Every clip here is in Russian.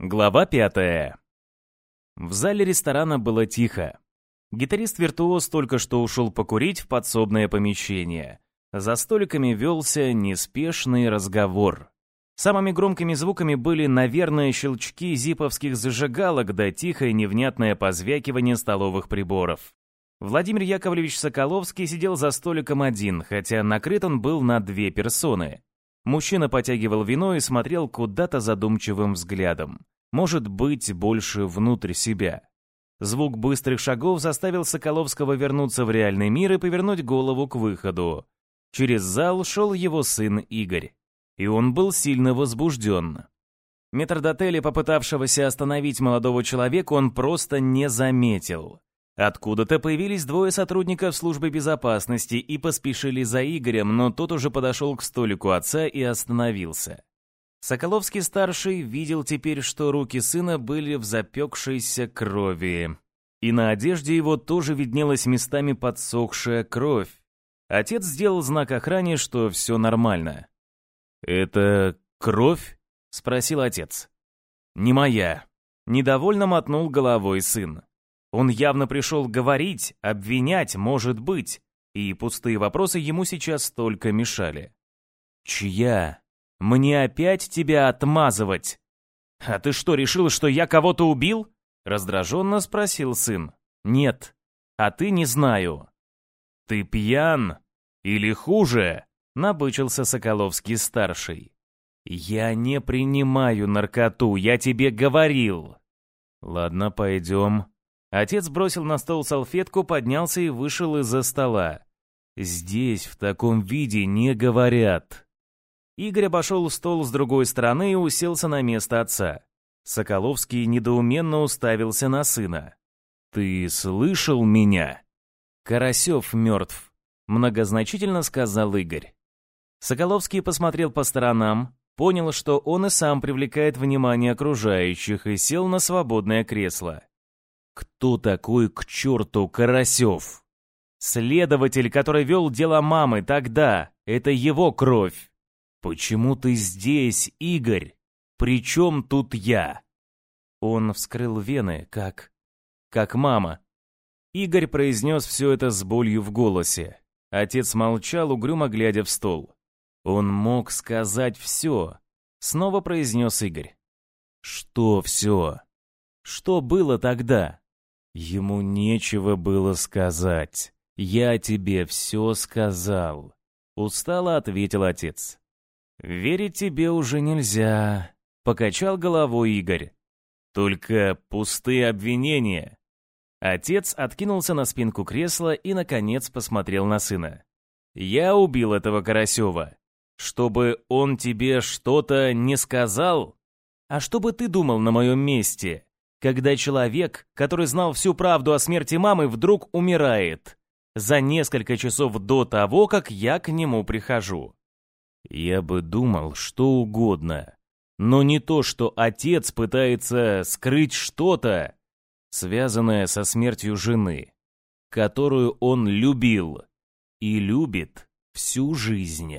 Глава пятая. В зале ресторана было тихо. Гитарист-виртуоз только что ушел покурить в подсобное помещение. За столиками велся неспешный разговор. Самыми громкими звуками были, наверное, щелчки зиповских зажигалок да тихое невнятное позвякивание столовых приборов. Владимир Яковлевич Соколовский сидел за столиком один, хотя накрыт он был на две персоны. Мужчина потягивал вино и смотрел куда-то задумчивым взглядом. Может быть, больше внутрь себя. Звук быстрых шагов заставил Соколовского вернуться в реальный мир и повернуть голову к выходу. Через зал шел его сын Игорь. И он был сильно возбужден. Метрдотеля, попытавшегося остановить молодого человека, он просто не заметил. Откуда-то появились двое сотрудников службы безопасности и поспешили за Игорем, но тот уже подошел к столику отца и остановился. Соколовский-старший видел теперь, что руки сына были в запекшейся крови. И на одежде его тоже виднелась местами подсохшая кровь. Отец сделал знак охране, что все нормально. «Это кровь?» — спросил отец. «Не моя». Недовольно мотнул головой сын. Он явно пришел говорить, обвинять, может быть, и пустые вопросы ему сейчас только мешали. «Чья? Мне опять тебя отмазывать?» «А ты что, решил, что я кого-то убил?» Раздраженно спросил сын. «Нет. А ты не знаю». «Ты пьян? Или хуже?» Набычился Соколовский-старший. «Я не принимаю наркоту, я тебе говорил». «Ладно, пойдем», Отец бросил на стол салфетку, поднялся и вышел из-за стола. «Здесь в таком виде не говорят». Игорь обошел стол с другой стороны и уселся на место отца. Соколовский недоуменно уставился на сына. «Ты слышал меня?» «Карасев мертв», — многозначительно сказал Игорь. Соколовский посмотрел по сторонам, понял, что он и сам привлекает внимание окружающих и сел на свободное кресло. Кто такой к черту Карасев? Следователь, который вел дело мамы тогда, это его кровь. Почему ты здесь, Игорь? Причем тут я? Он вскрыл вены, как... как мама. Игорь произнес все это с болью в голосе. Отец молчал, угрюмо глядя в стол. Он мог сказать все. Снова произнес Игорь. Что все? Что было тогда? Ему нечего было сказать. «Я тебе все сказал», — устало ответил отец. «Верить тебе уже нельзя», — покачал головой Игорь. «Только пустые обвинения». Отец откинулся на спинку кресла и, наконец, посмотрел на сына. «Я убил этого Карасева. Чтобы он тебе что-то не сказал? А что бы ты думал на моем месте?» Когда человек, который знал всю правду о смерти мамы, вдруг умирает, за несколько часов до того, как я к нему прихожу. Я бы думал что угодно, но не то, что отец пытается скрыть что-то, связанное со смертью жены, которую он любил и любит всю жизнь.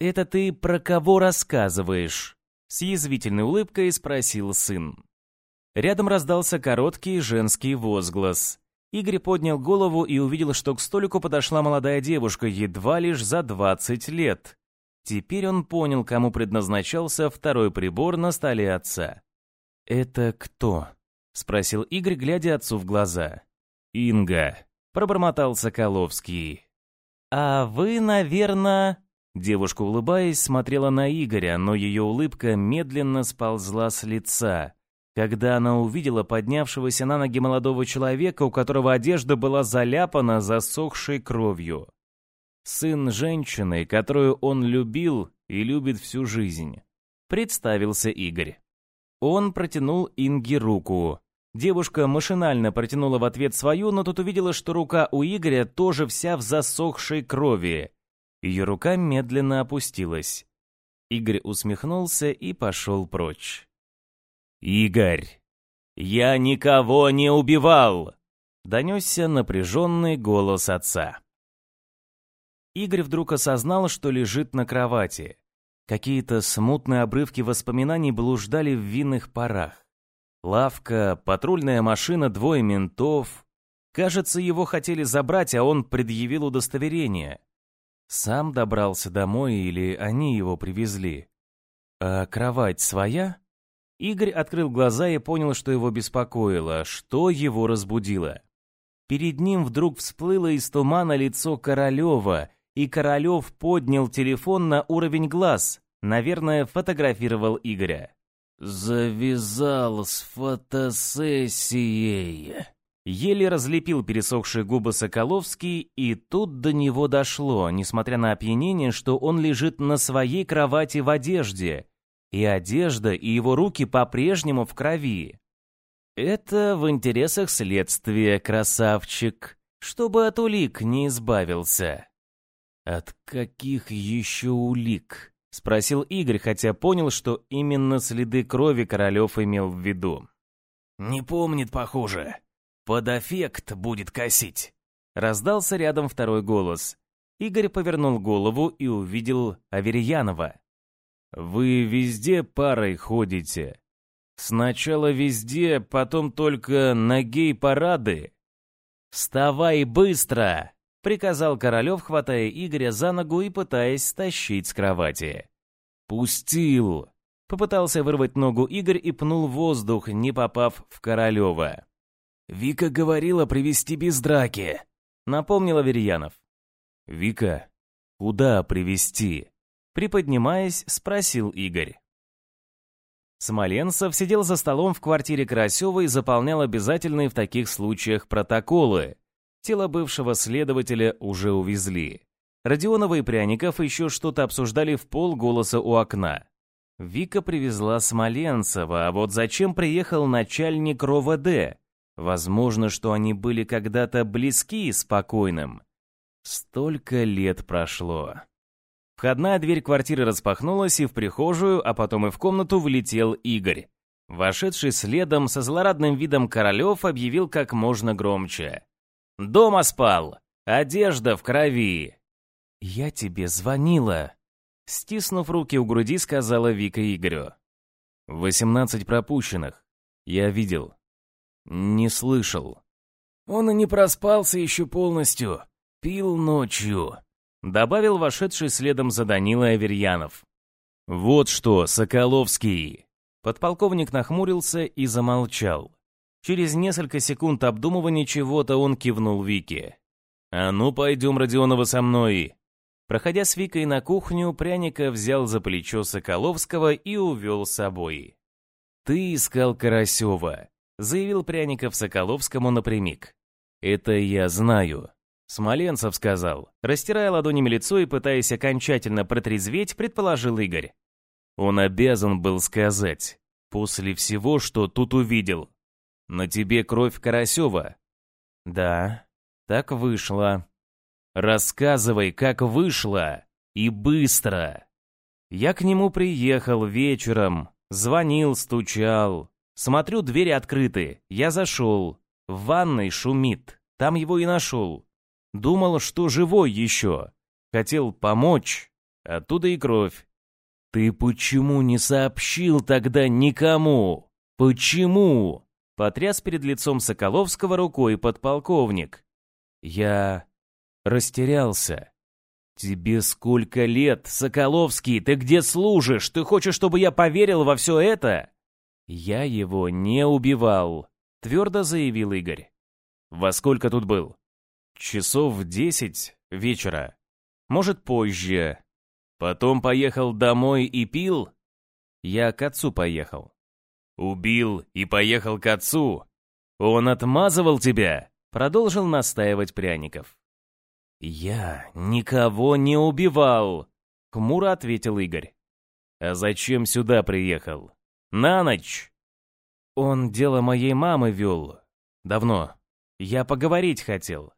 «Это ты про кого рассказываешь?» С язвительной улыбкой спросил сын. Рядом раздался короткий женский возглас. Игорь поднял голову и увидел, что к столику подошла молодая девушка, едва лишь за 20 лет. Теперь он понял, кому предназначался второй прибор на столе отца. «Это кто?» — спросил Игорь, глядя отцу в глаза. «Инга», — пробормотал Соколовский. «А вы, наверное...» Девушка, улыбаясь, смотрела на Игоря, но ее улыбка медленно сползла с лица когда она увидела поднявшегося на ноги молодого человека, у которого одежда была заляпана засохшей кровью. Сын женщины, которую он любил и любит всю жизнь. Представился Игорь. Он протянул Инге руку. Девушка машинально протянула в ответ свою, но тут увидела, что рука у Игоря тоже вся в засохшей крови. Ее рука медленно опустилась. Игорь усмехнулся и пошел прочь. «Игорь, я никого не убивал!» — донесся напряженный голос отца. Игорь вдруг осознал, что лежит на кровати. Какие-то смутные обрывки воспоминаний блуждали в винных парах. Лавка, патрульная машина, двое ментов. Кажется, его хотели забрать, а он предъявил удостоверение. Сам добрался домой или они его привезли? А кровать своя? Игорь открыл глаза и понял, что его беспокоило, что его разбудило. Перед ним вдруг всплыло из тумана лицо Королева, и Королев поднял телефон на уровень глаз. Наверное, фотографировал Игоря. «Завязал с фотосессией». Еле разлепил пересохшие губы Соколовский, и тут до него дошло, несмотря на опьянение, что он лежит на своей кровати в одежде, и одежда, и его руки по-прежнему в крови. Это в интересах следствия, красавчик, чтобы от улик не избавился. От каких еще улик? Спросил Игорь, хотя понял, что именно следы крови Королев имел в виду. «Не помнит, похоже. Под эффект будет косить». Раздался рядом второй голос. Игорь повернул голову и увидел Аверьянова. «Вы везде парой ходите. Сначала везде, потом только на гей-парады». «Вставай быстро!» — приказал Королев, хватая Игоря за ногу и пытаясь стащить с кровати. «Пустил!» — попытался вырвать ногу Игорь и пнул воздух, не попав в Королева. «Вика говорила привести без драки», — напомнил Аверьянов. «Вика, куда привести? Приподнимаясь, спросил Игорь. Смоленцев сидел за столом в квартире Карасева и заполнял обязательные в таких случаях протоколы, Тело бывшего следователя уже увезли. Родионова и Пряников еще что-то обсуждали в полголоса у окна. Вика привезла Смоленцева, а вот зачем приехал начальник РОВД? Возможно, что они были когда-то близки с покойным. Столько лет прошло. Входная дверь квартиры распахнулась, и в прихожую, а потом и в комнату влетел Игорь. Вошедший следом со злорадным видом Королев объявил как можно громче. Дома спал. Одежда в крови. Я тебе звонила. Стиснув руки у груди, сказала Вика Игорю. Восемнадцать пропущенных. Я видел. Не слышал. Он и не проспался еще полностью. Пил ночью. Добавил вошедший следом за Данилой Аверьянов. Вот что, Соколовский. Подполковник нахмурился и замолчал. Через несколько секунд обдумывания чего-то он кивнул Вике. «А ну, пойдем, Родионова, со мной!» Проходя с Викой на кухню, Пряника взял за плечо Соколовского и увел с собой. «Ты искал Карасева», — заявил Пряников Соколовскому напрямик. «Это я знаю», — Смоленцев сказал, растирая ладонями лицо и пытаясь окончательно протрезветь, предположил Игорь. Он обязан был сказать, после всего, что тут увидел. «На тебе кровь Карасева?» «Да, так вышло». «Рассказывай, как вышло, и быстро!» Я к нему приехал вечером, звонил, стучал. Смотрю, двери открыты, я зашел. В ванной шумит, там его и нашел. Думал, что живой еще. Хотел помочь, оттуда и кровь. Ты почему не сообщил тогда никому? Почему? Потряс перед лицом Соколовского рукой подполковник. Я растерялся. «Тебе сколько лет, Соколовский? Ты где служишь? Ты хочешь, чтобы я поверил во все это?» «Я его не убивал», — твердо заявил Игорь. «Во сколько тут был?» «Часов в десять вечера. Может, позже. Потом поехал домой и пил?» «Я к отцу поехал. Убил и поехал к отцу. Он отмазывал тебя, продолжил настаивать Пряников. Я никого не убивал, хмуро ответил Игорь. А зачем сюда приехал? На ночь. Он дело моей мамы вел. Давно. Я поговорить хотел.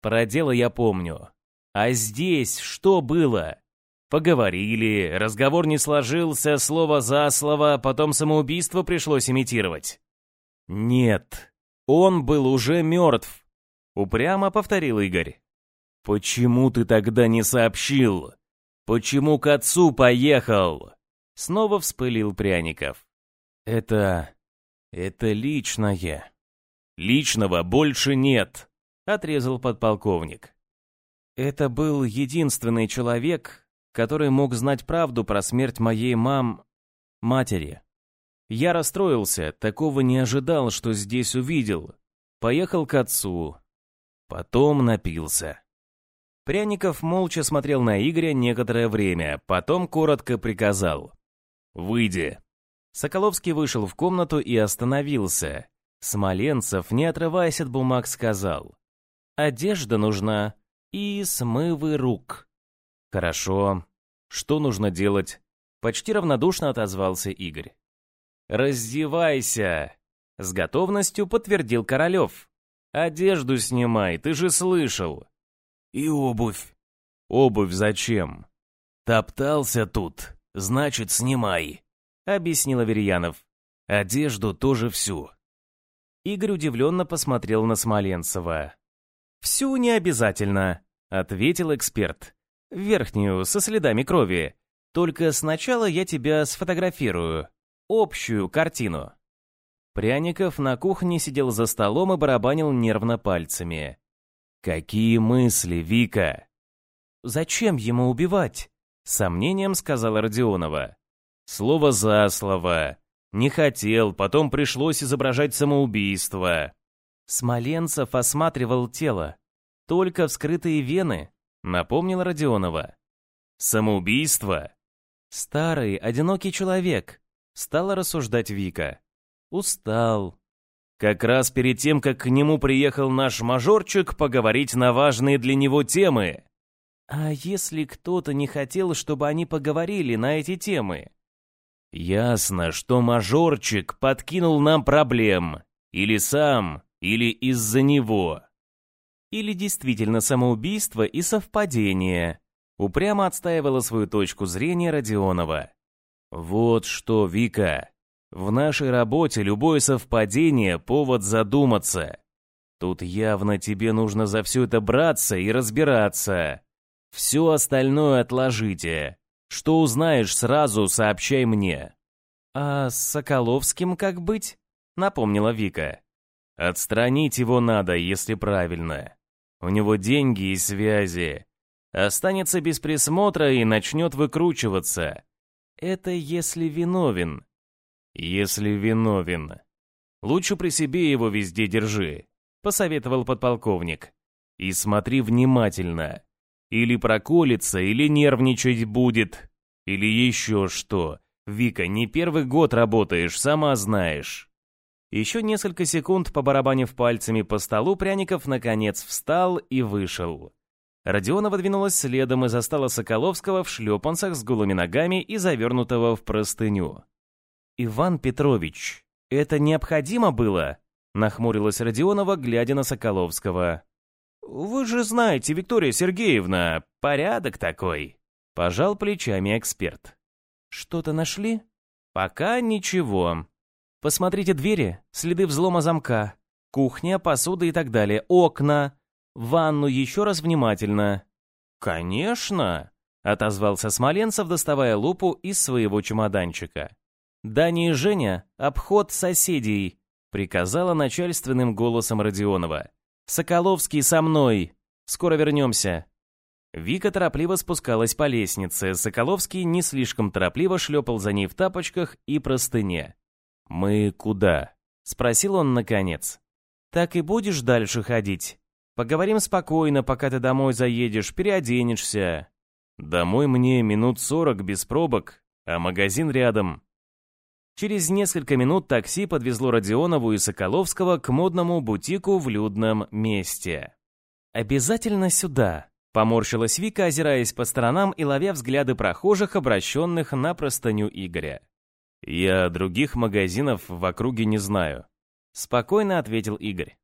Про дело я помню. А здесь что было? Поговорили, разговор не сложился, слово за слово, потом самоубийство пришлось имитировать. Нет, он был уже мертв, упрямо повторил Игорь. Почему ты тогда не сообщил? Почему к отцу поехал?» Снова вспылил Пряников. «Это... это личное». «Личного больше нет», — отрезал подполковник. «Это был единственный человек, который мог знать правду про смерть моей мам... матери. Я расстроился, такого не ожидал, что здесь увидел. Поехал к отцу. Потом напился». Пряников молча смотрел на Игоря некоторое время, потом коротко приказал. «Выйди». Соколовский вышел в комнату и остановился. Смоленцев, не отрываясь от бумаг, сказал. «Одежда нужна и смывы рук». «Хорошо. Что нужно делать?» Почти равнодушно отозвался Игорь. «Раздевайся!» С готовностью подтвердил Королев. «Одежду снимай, ты же слышал!» «И обувь!» «Обувь зачем?» «Топтался тут, значит, снимай!» Объяснил Аверьянов. «Одежду тоже всю!» Игорь удивленно посмотрел на Смоленцева. «Всю не обязательно», — ответил эксперт. «Верхнюю, со следами крови. Только сначала я тебя сфотографирую. Общую картину». Пряников на кухне сидел за столом и барабанил нервно пальцами. «Какие мысли, Вика?» «Зачем ему убивать?» — сомнением сказала Родионова. «Слово за слово. Не хотел, потом пришлось изображать самоубийство». Смоленцев осматривал тело. Только вскрытые вены, напомнил Родионова. «Самоубийство?» «Старый, одинокий человек», — стала рассуждать Вика. «Устал, как раз перед тем, как к нему приехал наш мажорчик поговорить на важные для него темы. А если кто-то не хотел, чтобы они поговорили на эти темы? Ясно, что мажорчик подкинул нам проблем. Или сам, или из-за него. Или действительно самоубийство и совпадение. Упрямо отстаивала свою точку зрения Родионова. Вот что, Вика, в нашей работе любое совпадение — повод задуматься. Тут явно тебе нужно за все это браться и разбираться. Все остальное отложите. Что узнаешь, сразу сообщай мне». «А с Соколовским как быть?» — напомнила Вика. «Отстранить его надо, если правильно. У него деньги и связи. Останется без присмотра и начнет выкручиваться. Это если виновен. «Если виновен. Лучше при себе его везде держи», — посоветовал подполковник. «И смотри внимательно. Или проколется, или нервничать будет. Или еще что. Вика, не первый год работаешь, сама знаешь». Еще несколько секунд, побарабанив пальцами по столу, Пряников наконец встал и вышел. Родионова двинулась следом и застала Соколовского в шлепанцах с голыми ногами и завернутого в простыню. «Иван Петрович, это необходимо было?» Нахмурилась Родионова, глядя на Соколовского. «Вы же знаете, Виктория Сергеевна, порядок такой!» Пожал плечами эксперт. «Что-то нашли?» «Пока ничего. Посмотрите двери, следы взлома замка, кухня, посуда и так далее, окна, ванну еще раз внимательно». «Конечно!» — отозвался Смоленцев, доставая лупу из своего чемоданчика. «Дани и Женя, обход соседей», — приказала начальственным голосом Родионова. «Соколовский со мной. Скоро вернемся». Вика торопливо спускалась по лестнице, Соколовский не слишком торопливо шлепал за ней в тапочках и простыне. «Мы куда?» — спросил он наконец. «Так и будешь дальше ходить? Поговорим спокойно, пока ты домой заедешь, переоденешься». «Домой мне минут сорок без пробок, а магазин рядом. Через несколько минут такси подвезло Родионову и Соколовского к модному бутику в людном месте. «Обязательно сюда», — поморщилась Вика, озираясь по сторонам и ловя взгляды прохожих, обращенных на простыню Игоря. «Я других магазинов в округе не знаю», — спокойно ответил Игорь.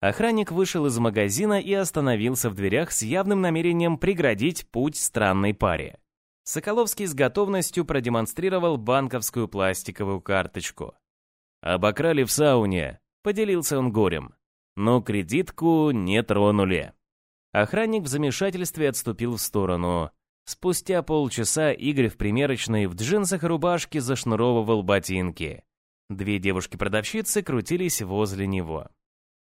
Охранник вышел из магазина и остановился в дверях с явным намерением преградить путь странной паре. Соколовский с готовностью продемонстрировал банковскую пластиковую карточку. «Обокрали в сауне», — поделился он горем. «Но кредитку не тронули». Охранник в замешательстве отступил в сторону. Спустя полчаса Игорь в примерочной в джинсах и рубашке зашнуровывал ботинки. Две девушки-продавщицы крутились возле него.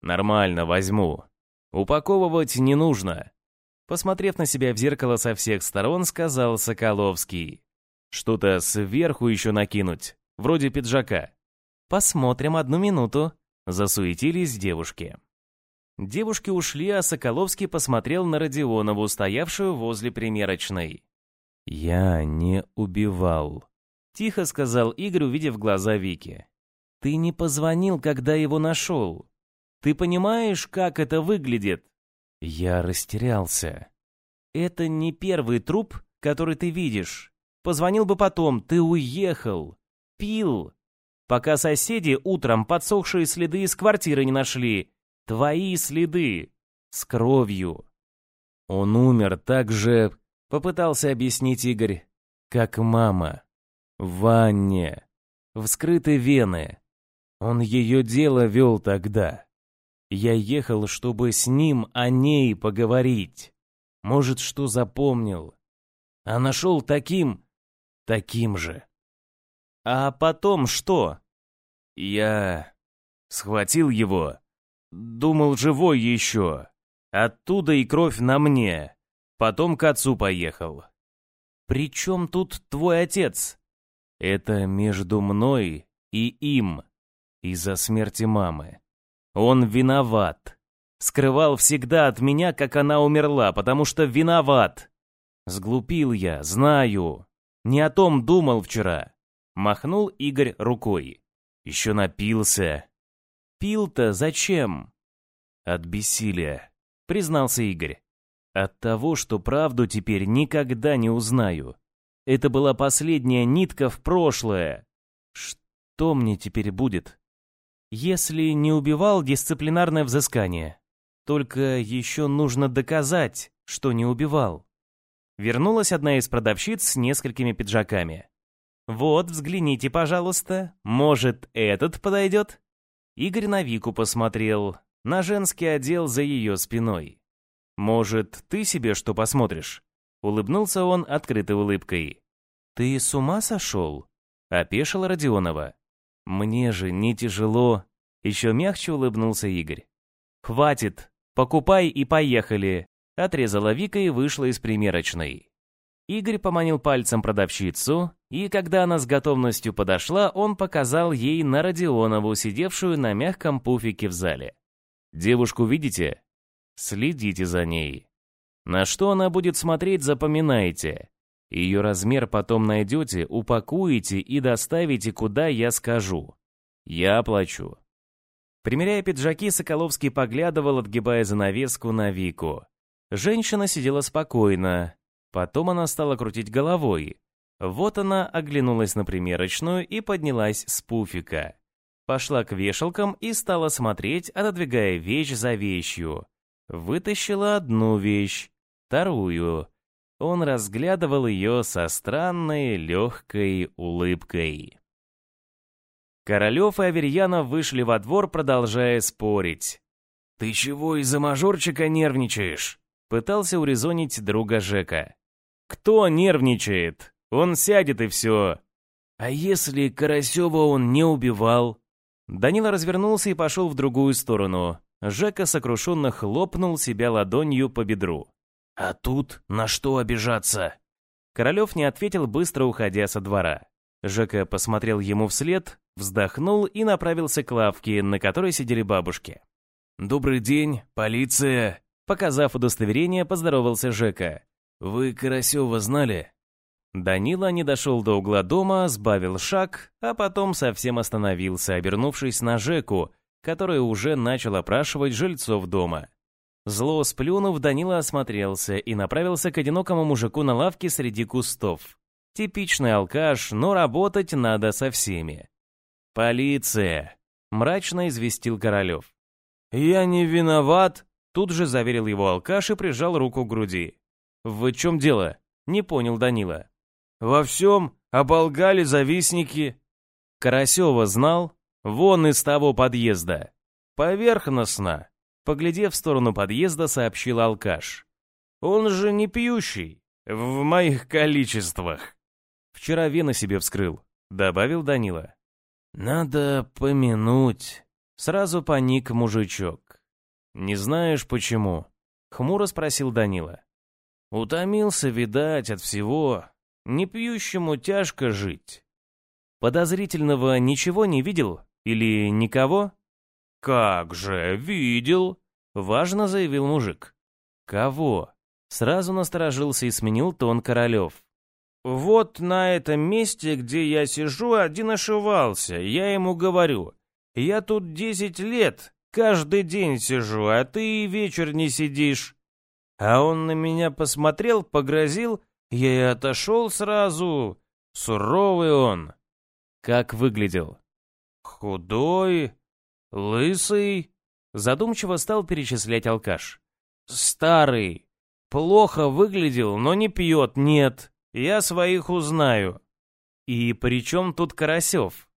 «Нормально, возьму. Упаковывать не нужно». Посмотрев на себя в зеркало со всех сторон, сказал Соколовский. «Что-то сверху еще накинуть, вроде пиджака». «Посмотрим одну минуту», — засуетились девушки. Девушки ушли, а Соколовский посмотрел на Родионову, стоявшую возле примерочной. «Я не убивал», — тихо сказал Игорь, увидев глаза Вики. «Ты не позвонил, когда его нашел. Ты понимаешь, как это выглядит?» Я растерялся. «Это не первый труп, который ты видишь. Позвонил бы потом, ты уехал. Пил. Пока соседи утром подсохшие следы из квартиры не нашли, Твои следы. С кровью. Он умер так же, попытался объяснить Игорь, как мама. В ванне. Вскрыты вены. Он ее дело вел тогда. Я ехал, чтобы с ним о ней поговорить. Может, что запомнил. А нашел таким... таким же. А потом что? Я схватил его Думал, живой еще. Оттуда и кровь на мне. Потом к отцу поехал. «При чем тут твой отец?» «Это между мной и им. Из-за смерти мамы. Он виноват. Скрывал всегда от меня, как она умерла, потому что виноват. Сглупил я, знаю. Не о том думал вчера». Махнул Игорь рукой. Еще напился. Пил-то зачем? От бессилия, признался Игорь. От того, что правду теперь никогда не узнаю. Это была последняя нитка в прошлое. Что мне теперь будет? Если не убивал дисциплинарное взыскание. Только еще нужно доказать, что не убивал. Вернулась одна из продавщиц с несколькими пиджаками. «Вот, взгляните, пожалуйста. Может, этот подойдет?» Игорь на Вику посмотрел, на женский отдел за ее спиной. «Может, ты себе что посмотришь?» Улыбнулся он открытой улыбкой. «Ты с ума сошел?» Опешила Родионова. «Мне же не тяжело». Еще мягче улыбнулся Игорь. «Хватит, покупай и поехали», отрезала Вика и вышла из примерочной. Игорь поманил пальцем продавщицу, и когда она с готовностью подошла, он показал ей на Родионову, сидевшую на мягком пуфике в зале. «Девушку видите? Следите за ней. На что она будет смотреть, запоминайте. Ее размер потом найдете, упакуете и доставите, куда я скажу. Я оплачу». Примеряя пиджаки, Соколовский поглядывал, отгибая занавеску на Вику. Женщина сидела спокойно, Потом она стала крутить головой. Вот она оглянулась на примерочную и поднялась с пуфика. Пошла к вешалкам и стала смотреть, отодвигая вещь за вещью. Вытащила одну вещь, вторую. Он разглядывал ее со странной легкой улыбкой. Королев и Аверьянов вышли во двор, продолжая спорить. «Ты чего из-за мажорчика нервничаешь?» Пытался урезонить друга Жека. Кто нервничает? Он сядет и все. А если Карасева он не убивал? Данила развернулся и пошел в другую сторону. Жека сокрушенно хлопнул себя ладонью по бедру. «А тут на что обижаться?» Королев не ответил, быстро уходя со двора. Жека посмотрел ему вслед, вздохнул и направился к лавке, на которой сидели бабушки. «Добрый день, полиция!» Показав удостоверение, поздоровался Жека. «Вы Карасева знали?» Данила не дошел до угла дома, сбавил шаг, а потом совсем остановился, обернувшись на Жеку, который уже начал опрашивать жильцов дома. Зло сплюнув, Данила осмотрелся и направился к одинокому мужику на лавке среди кустов. Типичный алкаш, но работать надо со всеми. «Полиция!» — мрачно известил Королев. «Я не виноват!» — тут же заверил его алкаш и прижал руку к груди. «В чем дело?» — не понял Данила. «Во всем оболгали завистники». Карасева знал, вон из того подъезда. Поверхностно, поглядев в сторону подъезда, сообщил алкаш. «Он же не пьющий. в моих количествах. Вчера вена себе вскрыл, добавил Данила. Надо помянуть. Сразу паник мужичок. Не знаешь почему? Хмуро спросил Данила. Утомился, видать, от всего. Не пьющему тяжко жить. Подозрительного ничего не видел? Или никого? Как же, видел, важно заявил мужик. Кого? Сразу насторожился и сменил тон Королев. Вот на этом месте, где я сижу, один ошивался. Я ему говорю, я тут десять лет, каждый день сижу, а ты и вечер не сидишь. А он на меня посмотрел, погрозил, я и отошел сразу. Суровый он. Как выглядел? Худой, лысый. Задумчиво стал перечислять алкаш. Старый. Плохо выглядел, но не пьет, нет. Я своих узнаю. И при чем тут Карасев?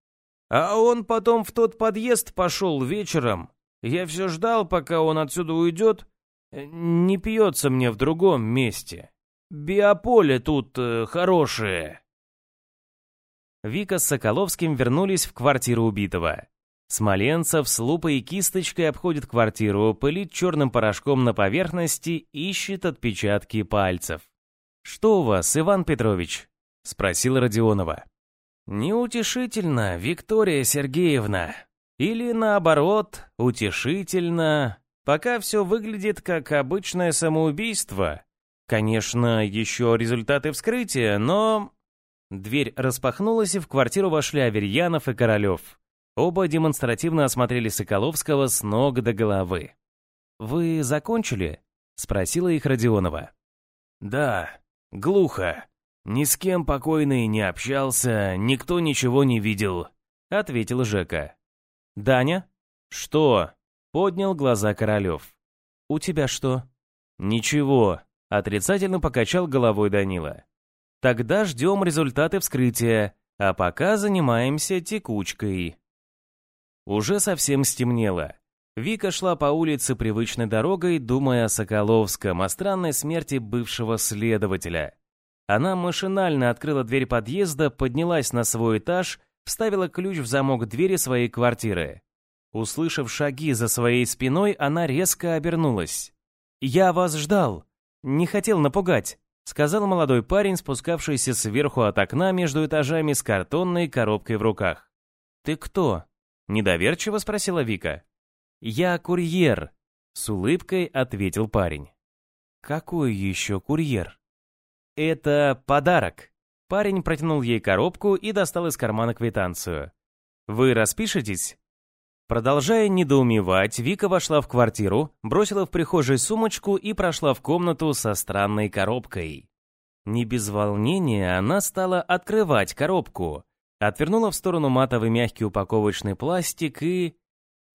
А он потом в тот подъезд пошел вечером. Я все ждал, пока он отсюда уйдет. Не пьется мне в другом месте. Биополе тут э, хорошее. Вика с Соколовским вернулись в квартиру убитого. Смоленцев с лупой и кисточкой обходит квартиру, пылит черным порошком на поверхности, ищет отпечатки пальцев. «Что у вас, Иван Петрович?» — спросил Родионова. «Неутешительно, Виктория Сергеевна. Или наоборот, утешительно. Пока все выглядит как обычное самоубийство. Конечно, еще результаты вскрытия, но...» Дверь распахнулась, и в квартиру вошли Аверьянов и Королев. Оба демонстративно осмотрели Соколовского с ног до головы. «Вы закончили?» — спросила их Родионова. «Да», «Глухо. Ни с кем покойный не общался, никто ничего не видел», — ответил Жека. «Даня?» «Что?» — поднял глаза Королев. «У тебя что?» «Ничего», — отрицательно покачал головой Данила. «Тогда ждем результаты вскрытия, а пока занимаемся текучкой». Уже совсем стемнело. Вика шла по улице привычной дорогой, думая о Соколовском, о странной смерти бывшего следователя. Она машинально открыла дверь подъезда, поднялась на свой этаж, вставила ключ в замок двери своей квартиры. Услышав шаги за своей спиной, она резко обернулась. «Я вас ждал. Не хотел напугать», — сказал молодой парень, спускавшийся сверху от окна между этажами с картонной коробкой в руках. «Ты кто?» — недоверчиво спросила Вика. «Я курьер», — с улыбкой ответил парень. «Какой еще курьер?» «Это подарок». Парень протянул ей коробку и достал из кармана квитанцию. «Вы распишетесь?» Продолжая недоумевать, Вика вошла в квартиру, бросила в прихожей сумочку и прошла в комнату со странной коробкой. Не без волнения она стала открывать коробку, отвернула в сторону матовый мягкий упаковочный пластик и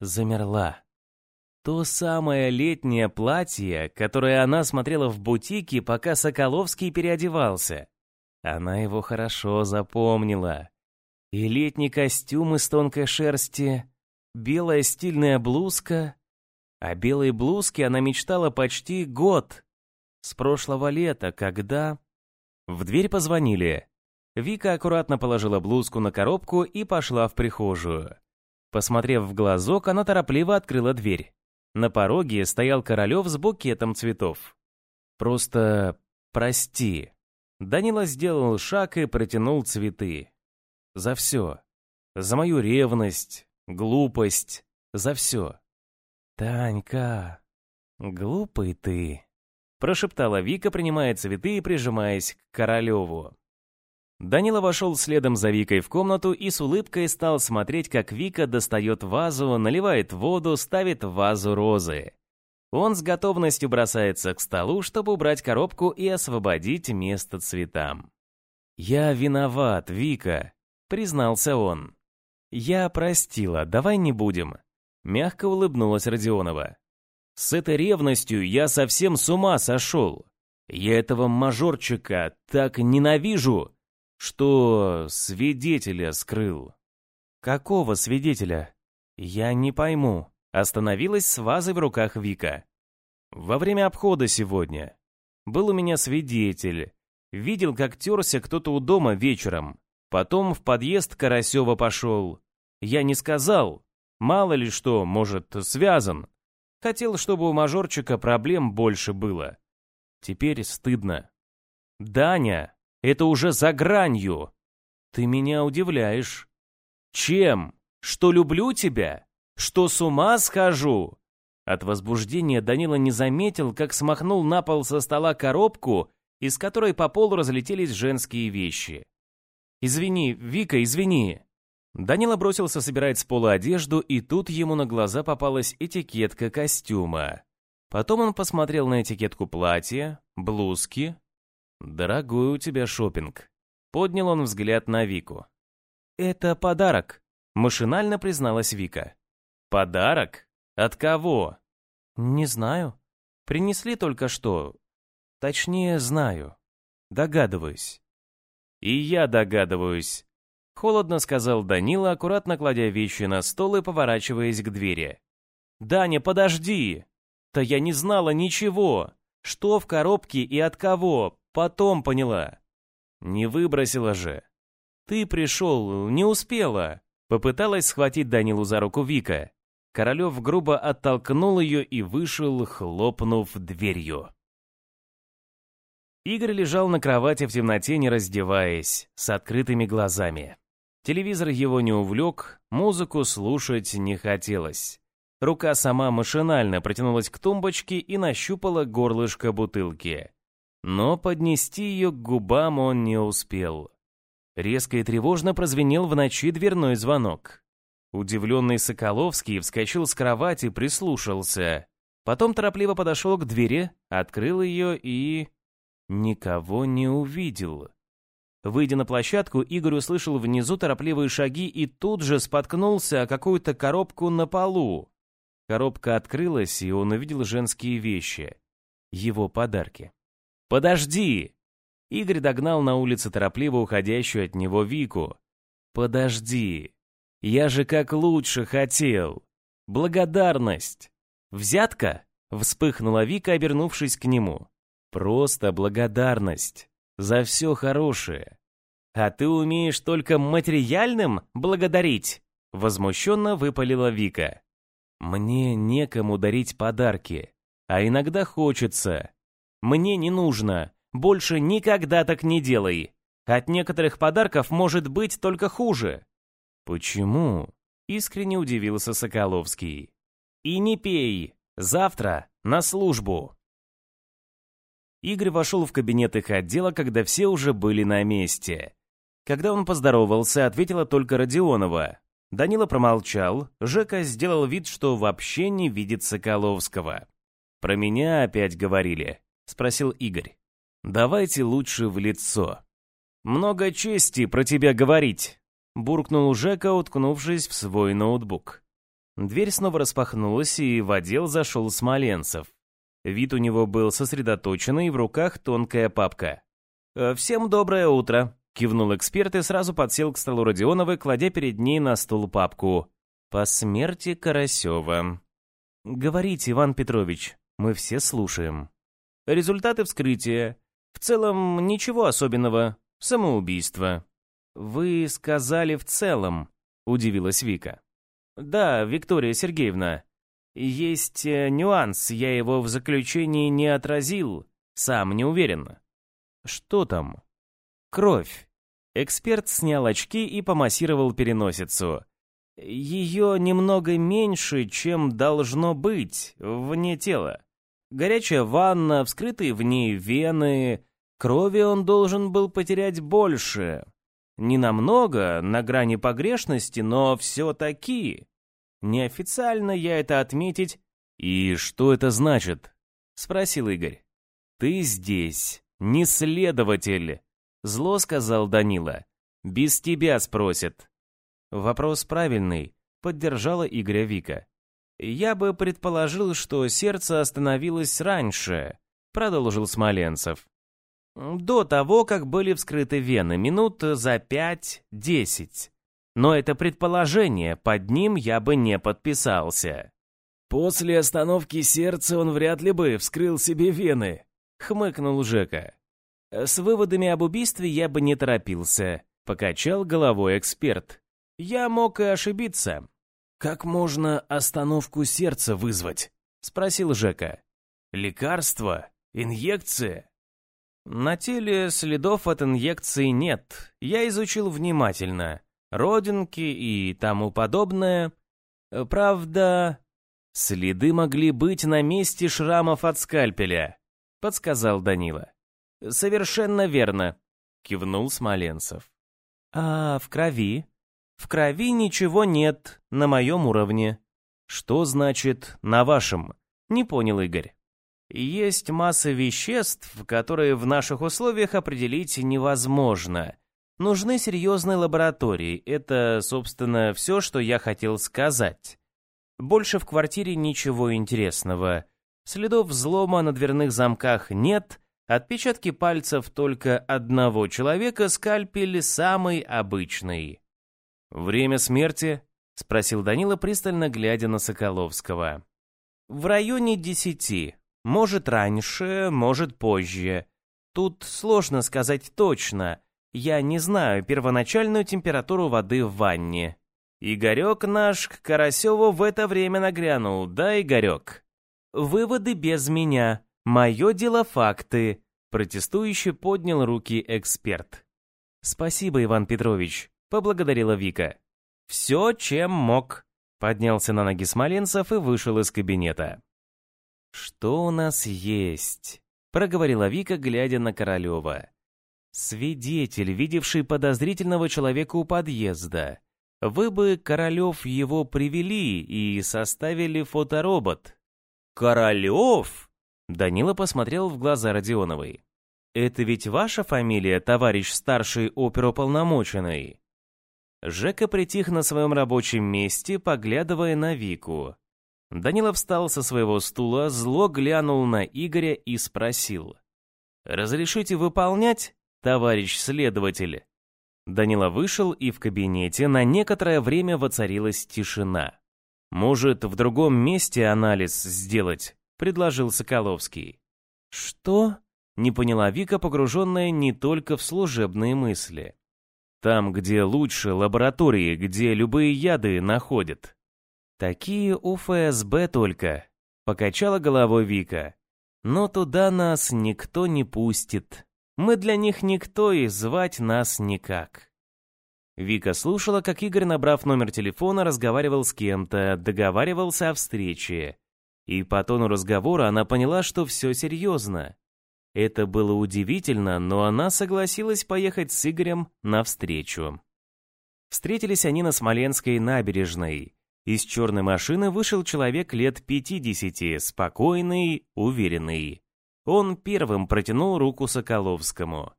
замерла. То самое летнее платье, которое она смотрела в бутике, пока Соколовский переодевался. Она его хорошо запомнила. И летний костюм из тонкой шерсти, белая стильная блузка. О белой блузке она мечтала почти год. С прошлого лета, когда... В дверь позвонили. Вика аккуратно положила блузку на коробку и пошла в прихожую. Посмотрев в глазок, она торопливо открыла дверь. На пороге стоял Королев с букетом цветов. «Просто прости». Данила сделал шаг и протянул цветы. «За все. За мою ревность, глупость, за все». «Танька, глупый ты», — прошептала Вика, принимая цветы и прижимаясь к Королеву. Данила вошел следом за Викой в комнату и с улыбкой стал смотреть, как Вика достает вазу, наливает воду, ставит в вазу розы. Он с готовностью бросается к столу, чтобы убрать коробку и освободить место цветам. «Я виноват, Вика», — признался он. «Я простила, давай не будем», — мягко улыбнулась Родионова. «С этой ревностью я совсем с ума сошел. Я этого мажорчика так ненавижу!» что свидетеля скрыл. Какого свидетеля? Я не пойму. Остановилась с вазой в руках Вика. Во время обхода сегодня. Был у меня свидетель. Видел, как терся кто-то у дома вечером. Потом в подъезд Карасева пошел. Я не сказал. Мало ли что, может, связан. Хотел, чтобы у мажорчика проблем больше было. Теперь стыдно. «Даня, это уже за гранью!» «Ты меня удивляешь». «Чем? Что люблю тебя? Что с ума схожу?» От возбуждения Данила не заметил, как смахнул на пол со стола коробку, из которой по полу разлетелись женские вещи. «Извини, Вика, извини!» Данила бросился собирать с пола одежду, и тут ему на глаза попалась этикетка костюма. Потом он посмотрел на этикетку платья, блузки. «Дорогой у тебя шопинг. Поднял он взгляд на Вику. «Это подарок», — машинально призналась Вика. «Подарок? От кого?» «Не знаю. Принесли только что. Точнее, знаю. Догадываюсь». «И я догадываюсь», Холодно сказал Данила, аккуратно кладя вещи на стол и поворачиваясь к двери. «Даня, подожди! Да я не знала ничего! Что в коробке и от кого? Потом поняла!» «Не выбросила же!» «Ты пришел, не успела!» Попыталась схватить Данилу за руку Вика. Королев грубо оттолкнул ее и вышел, хлопнув дверью. Игорь лежал на кровати в темноте, не раздеваясь, с открытыми глазами. Телевизор его не увлек, музыку слушать не хотелось. Рука сама машинально протянулась к тумбочке и нащупала горлышко бутылки. Но поднести ее к губам он не успел. Резко и тревожно прозвенел в ночи дверной звонок. Удивленный Соколовский вскочил с кровати, прислушался. Потом торопливо подошел к двери, открыл ее и... Никого не увидел. Выйдя на площадку, Игорь услышал внизу торопливые шаги и тут же споткнулся о какую-то коробку на полу. Коробка открылась, и он увидел женские вещи. Его подарки. «Подожди!» Игорь догнал на улице торопливо уходящую от него Вику. «Подожди! Я же как лучше хотел! Благодарность! Взятка?» Вспыхнула Вика, обернувшись к нему. «Просто благодарность!» за все хорошее. А ты умеешь только материальным благодарить?» Возмущенно выпалила Вика. «Мне некому дарить подарки, а иногда хочется. Мне не нужно, больше никогда так не делай. От некоторых подарков может быть только хуже». «Почему?» — искренне удивился Соколовский. «И не пей, завтра на службу». Игорь вошел в кабинет их отдела, когда все уже были на месте. Когда он поздоровался, ответила только Родионова. Данила промолчал, Жека сделал вид, что вообще не видит Соколовского. «Про меня опять говорили?» — спросил Игорь. «Давайте лучше в лицо». «Много чести про тебя говорить», — буркнул Жека, уткнувшись в свой ноутбук. Дверь снова распахнулась, и в отдел зашел Смоленцев. Вид у него был сосредоточенный, в руках тонкая папка. «Э, «Всем доброе утро», — кивнул эксперт и сразу подсел к столу Родионовой, кладя перед ней на стол папку. «По смерти Карасева». «Говорите, Иван Петрович, мы все слушаем». «Результаты вскрытия. В целом, ничего особенного. Самоубийство». «Вы сказали «в целом», — удивилась Вика. «Да, Виктория Сергеевна. Есть э, нюанс, я его в заключении не отразил, сам не уверен. Что там? Кровь. Эксперт снял очки и помассировал переносицу. Ее немного меньше, чем должно быть, вне тела. Горячая ванна, вскрытые в ней вены. Крови он должен был потерять больше. Не намного, на грани погрешности, но все-таки. Неофициально я это отметить... «И что это значит?» — спросил Игорь. «Ты здесь, не следователь», — зло сказал Данила. «Без тебя спросят». Вопрос правильный, поддержала Игоря Вика. «Я бы предположил, что сердце остановилось раньше», — продолжил Смоленцев. «До того, как были вскрыты вены, минут за пять-десять. Но это предположение, под ним я бы не подписался. После остановки сердца он вряд ли бы вскрыл себе вены, хмыкнул Жека. С выводами об убийстве я бы не торопился, покачал головой эксперт. Я мог и ошибиться. Как можно остановку сердца вызвать? спросил Жека. Лекарство? Инъекция? На теле следов от инъекции нет. Я изучил внимательно. Родинки и тому подобное. Правда, следы могли быть на месте шрамов от скальпеля, подсказал Данила. Совершенно верно, кивнул Смоленцев. А в крови? В крови ничего нет на моем уровне. Что значит «на вашем»? Не понял Игорь. Есть масса веществ, которые в наших условиях определить невозможно. Нужны серьезные лаборатории. Это, собственно, все, что я хотел сказать. Больше в квартире ничего интересного. Следов взлома на дверных замках нет, отпечатки пальцев только одного человека, скальпель самый обычный. «Время смерти?» — спросил Данила, пристально глядя на Соколовского. «В районе десяти. Может, раньше, может, позже. Тут сложно сказать точно. Я не знаю первоначальную температуру воды в ванне. Игорек наш к Карасеву в это время нагрянул, да, Игорек? Выводы без меня. Мое дело факты. Протестующе поднял руки эксперт. Спасибо, Иван Петрович, поблагодарила Вика. Все, чем мог. Поднялся на ноги Смоленцев и вышел из кабинета. «Что у нас есть?» — проговорила Вика, глядя на Королева. «Свидетель, видевший подозрительного человека у подъезда. Вы бы, Королев, его привели и составили фоторобот». «Королев?» — Данила посмотрел в глаза Родионовой. «Это ведь ваша фамилия, товарищ старший оперуполномоченный?» Жека притих на своем рабочем месте, поглядывая на Вику. Данила встал со своего стула, зло глянул на Игоря и спросил. «Разрешите выполнять, товарищ следователь?» Данила вышел, и в кабинете на некоторое время воцарилась тишина. «Может, в другом месте анализ сделать?» — предложил Соколовский. «Что?» — не поняла Вика, погруженная не только в служебные мысли. «Там, где лучше лаборатории, где любые яды находят», Такие у ФСБ только, покачала головой Вика. Но туда нас никто не пустит. Мы для них никто и звать нас никак. Вика слушала, как Игорь, набрав номер телефона, разговаривал с кем-то, договаривался о встрече. И по тону разговора она поняла, что все серьезно. Это было удивительно, но она согласилась поехать с Игорем навстречу. Встретились они на Смоленской набережной. Из черной машины вышел человек лет 50, спокойный, уверенный. Он первым протянул руку Соколовскому.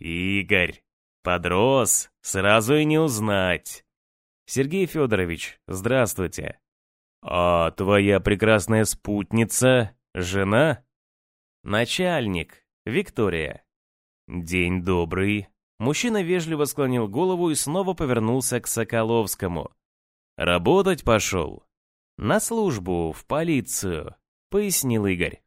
«Игорь, подрос, сразу и не узнать». «Сергей Федорович, здравствуйте». «А твоя прекрасная спутница, жена?» «Начальник, Виктория». «День добрый». Мужчина вежливо склонил голову и снова повернулся к Соколовскому. «Работать пошел?» «На службу, в полицию», — пояснил Игорь.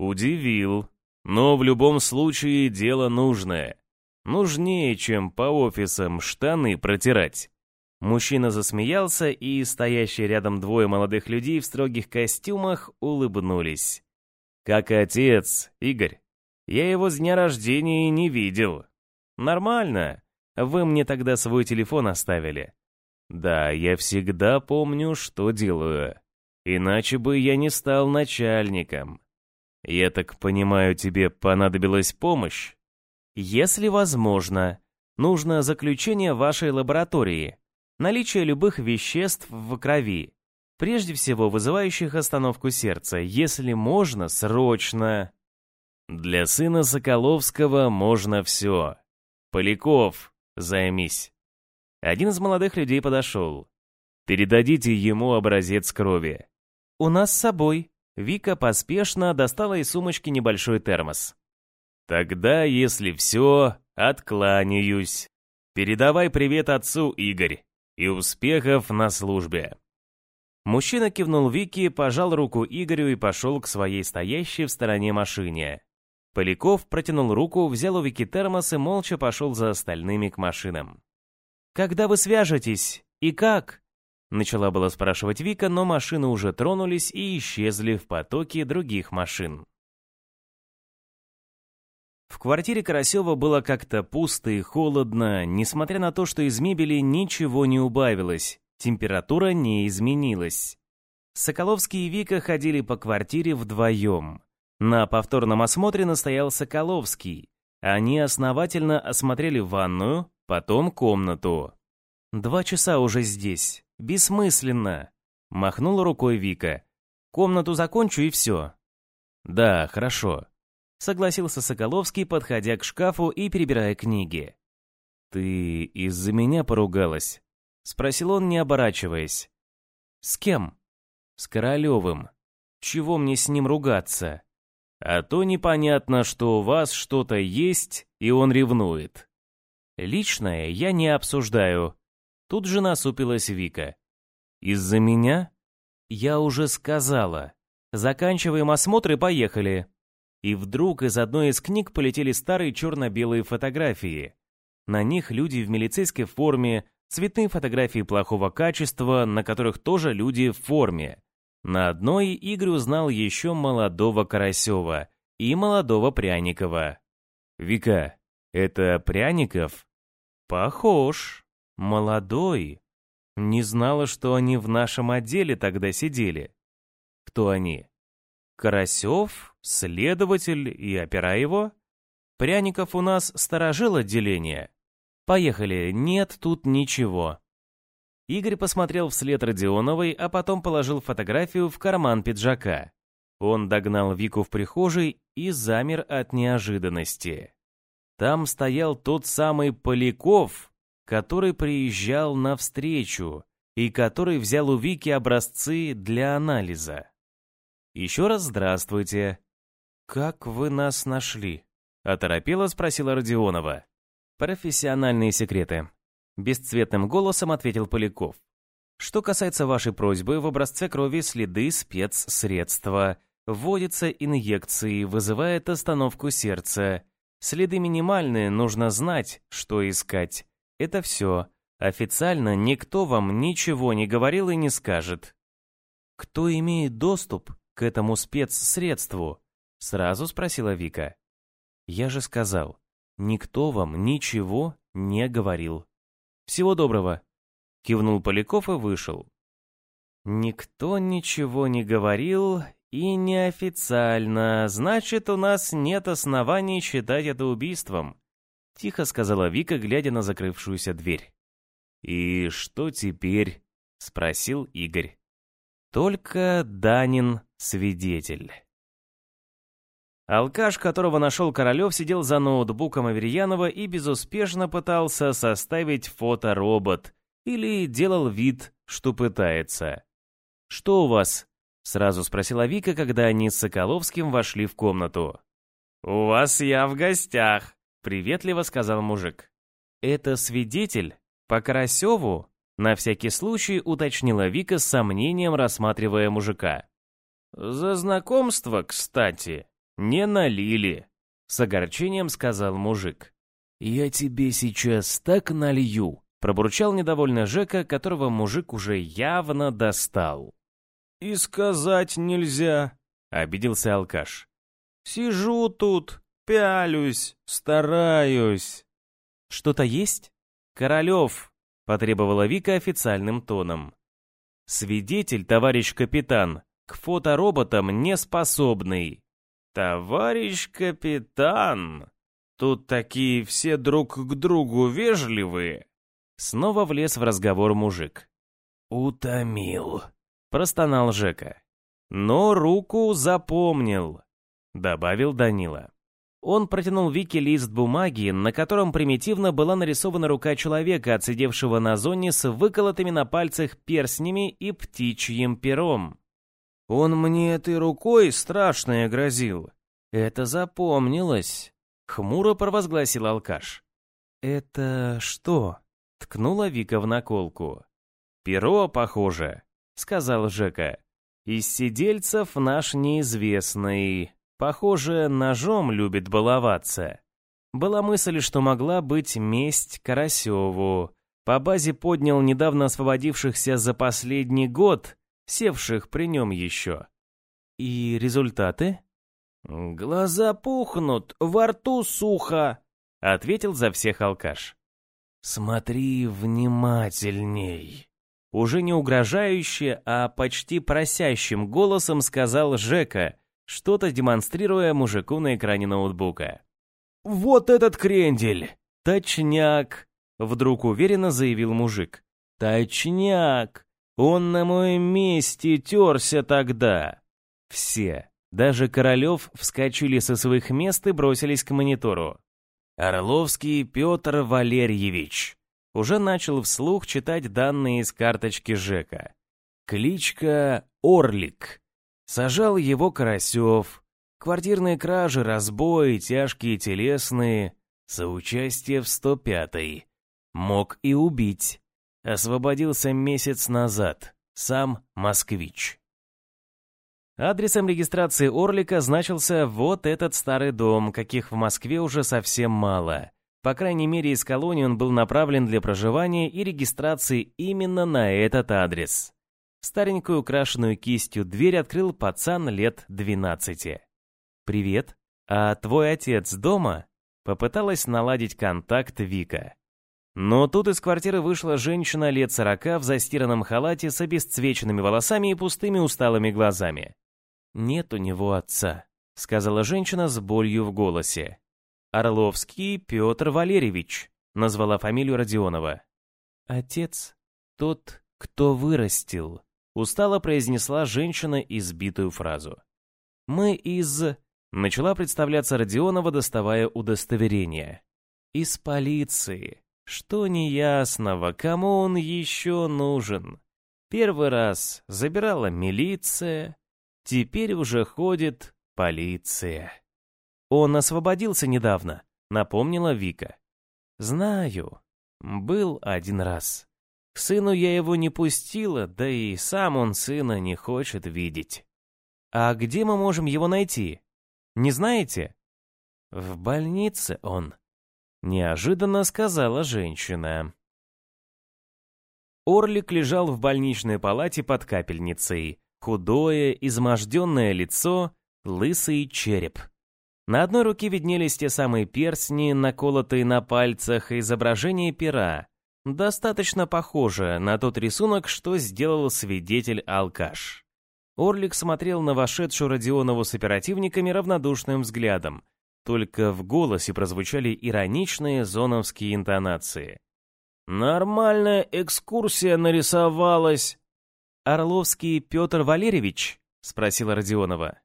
«Удивил. Но в любом случае дело нужное. Нужнее, чем по офисам штаны протирать». Мужчина засмеялся, и стоящие рядом двое молодых людей в строгих костюмах улыбнулись. «Как отец, Игорь. Я его с дня рождения и не видел. Нормально. Вы мне тогда свой телефон оставили. Да, я всегда помню, что делаю. Иначе бы я не стал начальником. Я так понимаю, тебе понадобилась помощь? Если возможно, нужно заключение вашей лаборатории. Наличие любых веществ в крови, прежде всего вызывающих остановку сердца, если можно, срочно. Для сына Соколовского можно все. Поляков, займись. Один из молодых людей подошел. «Передадите ему образец крови». «У нас с собой». Вика поспешно достала из сумочки небольшой термос. «Тогда, если все, откланяюсь. Передавай привет отцу, Игорь, и успехов на службе». Мужчина кивнул Вике, пожал руку Игорю и пошел к своей стоящей в стороне машине. Поляков протянул руку, взял у Вики термос и молча пошел за остальными к машинам. «Когда вы свяжетесь? И как?» Начала было спрашивать Вика, но машины уже тронулись и исчезли в потоке других машин. В квартире Карасева было как-то пусто и холодно, несмотря на то, что из мебели ничего не убавилось, температура не изменилась. Соколовский и Вика ходили по квартире вдвоем. На повторном осмотре настоял Соколовский. Они основательно осмотрели ванную, потом комнату. «Два часа уже здесь. Бессмысленно!» Махнула рукой Вика. «Комнату закончу и все». «Да, хорошо», согласился Соколовский, подходя к шкафу и перебирая книги. «Ты из-за меня поругалась?» — спросил он, не оборачиваясь. «С кем?» «С Королевым. Чего мне с ним ругаться? А то непонятно, что у вас что-то есть, и он ревнует. Личное я не обсуждаю». Тут же насупилась Вика. «Из-за меня?» «Я уже сказала. Заканчиваем осмотр и поехали». И вдруг из одной из книг полетели старые черно-белые фотографии. На них люди в милицейской форме, цветные фотографии плохого качества, на которых тоже люди в форме. На одной Игорь узнал еще молодого Карасева и молодого Пряникова. «Вика, это Пряников?» «Похож. Молодой. Не знала, что они в нашем отделе тогда сидели. Кто они?» Карасев, следователь и опера его? Пряников у нас сторожил отделение. Поехали, нет тут ничего. Игорь посмотрел вслед Родионовой, а потом положил фотографию в карман пиджака. Он догнал Вику в прихожей и замер от неожиданности. Там стоял тот самый Поляков, который приезжал навстречу и который взял у Вики образцы для анализа. «Еще раз здравствуйте». «Как вы нас нашли?» — оторопело спросила Родионова. «Профессиональные секреты», — бесцветным голосом ответил Поляков. «Что касается вашей просьбы, в образце крови следы спецсредства, вводятся инъекции, вызывает остановку сердца. Следы минимальные, нужно знать, что искать. Это все. Официально никто вам ничего не говорил и не скажет». «Кто имеет доступ к этому спецсредству?» Сразу спросила Вика. «Я же сказал, никто вам ничего не говорил. Всего доброго!» Кивнул Поляков и вышел. «Никто ничего не говорил и неофициально, значит, у нас нет оснований считать это убийством», тихо сказала Вика, глядя на закрывшуюся дверь. «И что теперь?» — спросил Игорь. «Только Данин свидетель. Алкаш, которого нашел Королев, сидел за ноутбуком Аверьянова и безуспешно пытался составить фоторобот или делал вид, что пытается. «Что у вас?» — сразу спросила Вика, когда они с Соколовским вошли в комнату. «У вас я в гостях», — приветливо сказал мужик. «Это свидетель? По Карасеву?» На всякий случай уточнила Вика с сомнением, рассматривая мужика. «За знакомство, кстати, не налили», — с огорчением сказал мужик. «Я тебе сейчас так налью», — пробурчал недовольно Жека, которого мужик уже явно достал. «И сказать нельзя», — обиделся алкаш. «Сижу тут, пялюсь, стараюсь». «Что-то есть?» «Королев», — потребовала Вика официальным тоном. «Свидетель, товарищ капитан, к фотороботам не способный. Товарищ капитан, тут такие все друг к другу вежливые. Снова влез в разговор мужик. Утомил, простонал Жека. Но руку запомнил, добавил Данила. Он протянул Вике лист бумаги, на котором примитивно была нарисована рука человека, отсидевшего на зоне с выколотыми на пальцах перстнями и птичьим пером. Он мне этой рукой страшное грозил. Это запомнилось. Хмуро провозгласил алкаш. Это что? Ткнула Вика в наколку. Перо, похоже, сказал Жека. Из сидельцев наш неизвестный. Похоже, ножом любит баловаться. Была мысль, что могла быть месть Карасеву. По базе поднял недавно освободившихся за последний год, севших при нем еще. И результаты? «Глаза пухнут, во рту сухо», — ответил за всех алкаш. «Смотри внимательней», — уже не угрожающе, а почти просящим голосом сказал Жека, что-то демонстрируя мужику на экране ноутбука. «Вот этот крендель! Точняк!» — вдруг уверенно заявил мужик. «Точняк! Он на моем месте терся тогда!» Все, даже Королев, вскочили со своих мест и бросились к монитору. Орловский Петр Валерьевич уже начал вслух читать данные из карточки Жека. Кличка Орлик. Сажал его Карасев, Квартирные кражи, разбои, тяжкие телесные, соучастие в 105-й. Мог и убить. Освободился месяц назад. Сам москвич. Адресом регистрации Орлика значился вот этот старый дом, каких в Москве уже совсем мало. По крайней мере, из колонии он был направлен для проживания и регистрации именно на этот адрес. Старенькую украшенную кистью дверь открыл пацан лет 12. «Привет. А твой отец дома?» Попыталась наладить контакт Вика. Но тут из квартиры вышла женщина лет сорока в застиранном халате с обесцвеченными волосами и пустыми усталыми глазами. «Нет у него отца», — сказала женщина с болью в голосе. «Орловский Петр Валерьевич», — назвала фамилию Родионова. «Отец — тот, кто вырастил», — устало произнесла женщина избитую фразу. «Мы из...» Начала представляться Родионова, доставая удостоверение. «Из полиции. Что неясного, кому он еще нужен? Первый раз забирала милиция, теперь уже ходит полиция». «Он освободился недавно», — напомнила Вика. «Знаю. Был один раз. К сыну я его не пустила, да и сам он сына не хочет видеть. А где мы можем его найти?» Не знаете?» «В больнице он», — неожиданно сказала женщина. Орлик лежал в больничной палате под капельницей. Худое, изможденное лицо, лысый череп. На одной руке виднелись те самые перстни, наколотые на пальцах, изображение пера. Достаточно похоже на тот рисунок, что сделал свидетель-алкаш. Орлик смотрел на вошедшую Родионову с оперативниками равнодушным взглядом. Только в голосе прозвучали ироничные зоновские интонации. «Нормальная экскурсия нарисовалась!» «Орловский Петр Валерьевич?» — спросила Родионова.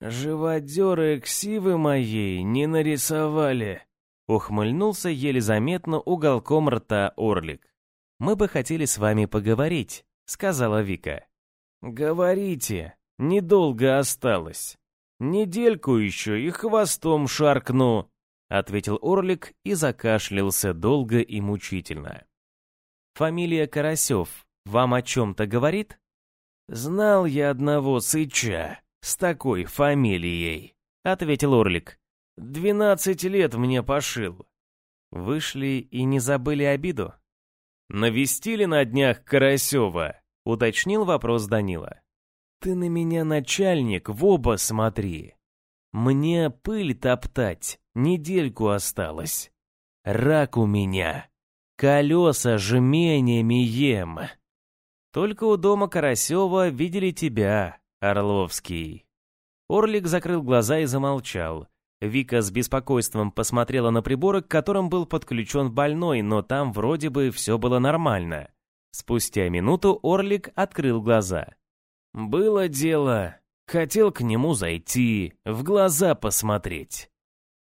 «Живодеры ксивы моей не нарисовали», — ухмыльнулся еле заметно уголком рта Орлик. «Мы бы хотели с вами поговорить», — сказала Вика. «Говорите, недолго осталось. Недельку еще и хвостом шаркну», — ответил Орлик и закашлялся долго и мучительно. «Фамилия Карасев вам о чем-то говорит?» «Знал я одного сыча с такой фамилией», — ответил Орлик. «Двенадцать лет мне пошил». «Вышли и не забыли обиду?» «Навестили на днях Карасева», — уточнил вопрос Данила. «Ты на меня, начальник, в оба смотри. Мне пыль топтать, недельку осталось. Рак у меня, колеса жменями ем». «Только у дома Карасева видели тебя, Орловский». Орлик закрыл глаза и замолчал. Вика с беспокойством посмотрела на приборы, к которым был подключен больной, но там вроде бы все было нормально. Спустя минуту Орлик открыл глаза. «Было дело. Хотел к нему зайти, в глаза посмотреть.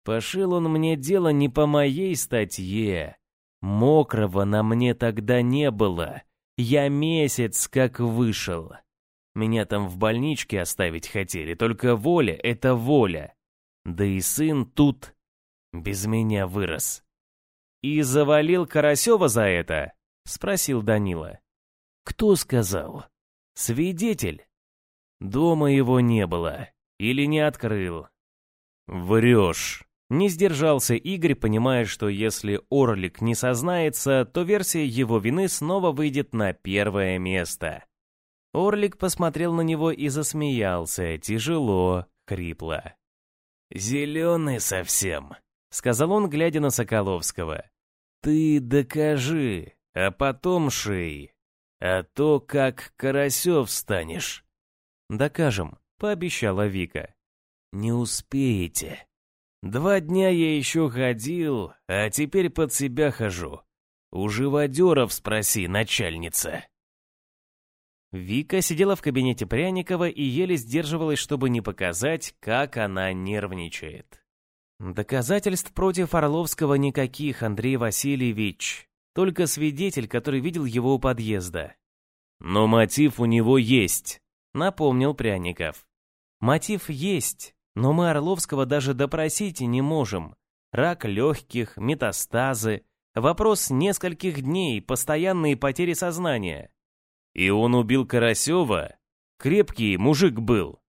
Пошил он мне дело не по моей статье. Мокрого на мне тогда не было. Я месяц как вышел. Меня там в больничке оставить хотели, только воля — это воля. Да и сын тут без меня вырос. И завалил Карасева за это?» — спросил Данила. «Кто сказал?» «Свидетель». Дома его не было. или не открыл?» «Врешь!» Не сдержался Игорь, понимая, что если Орлик не сознается, то версия его вины снова выйдет на первое место. Орлик посмотрел на него и засмеялся, тяжело, хрипло. «Зеленый совсем», — сказал он, глядя на Соколовского. «Ты докажи, а потом шей, а то как Карасев станешь». «Докажем», — пообещала Вика. «Не успеете. Два дня я еще ходил, а теперь под себя хожу. У живодеров спроси, начальница». Вика сидела в кабинете Пряникова и еле сдерживалась, чтобы не показать, как она нервничает. Доказательств против Орловского никаких, Андрей Васильевич. Только свидетель, который видел его у подъезда. Но мотив у него есть, напомнил Пряников. Мотив есть, но мы Орловского даже допросить не можем. Рак легких, метастазы, вопрос нескольких дней, постоянные потери сознания. И он убил Карасева? Крепкий мужик был.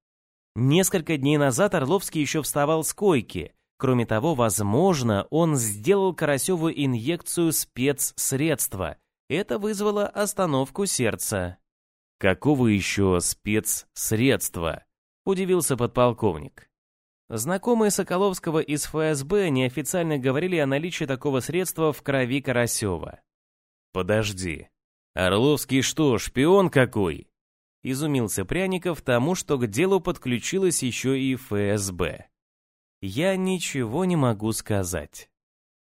Несколько дней назад Орловский еще вставал с койки. Кроме того, возможно, он сделал Карасеву инъекцию спецсредства. Это вызвало остановку сердца. «Какого еще спецсредства?» – удивился подполковник. Знакомые Соколовского из ФСБ неофициально говорили о наличии такого средства в крови Карасева. «Подожди, Орловский что, шпион какой?» Изумился Пряников тому, что к делу подключилась еще и ФСБ. «Я ничего не могу сказать».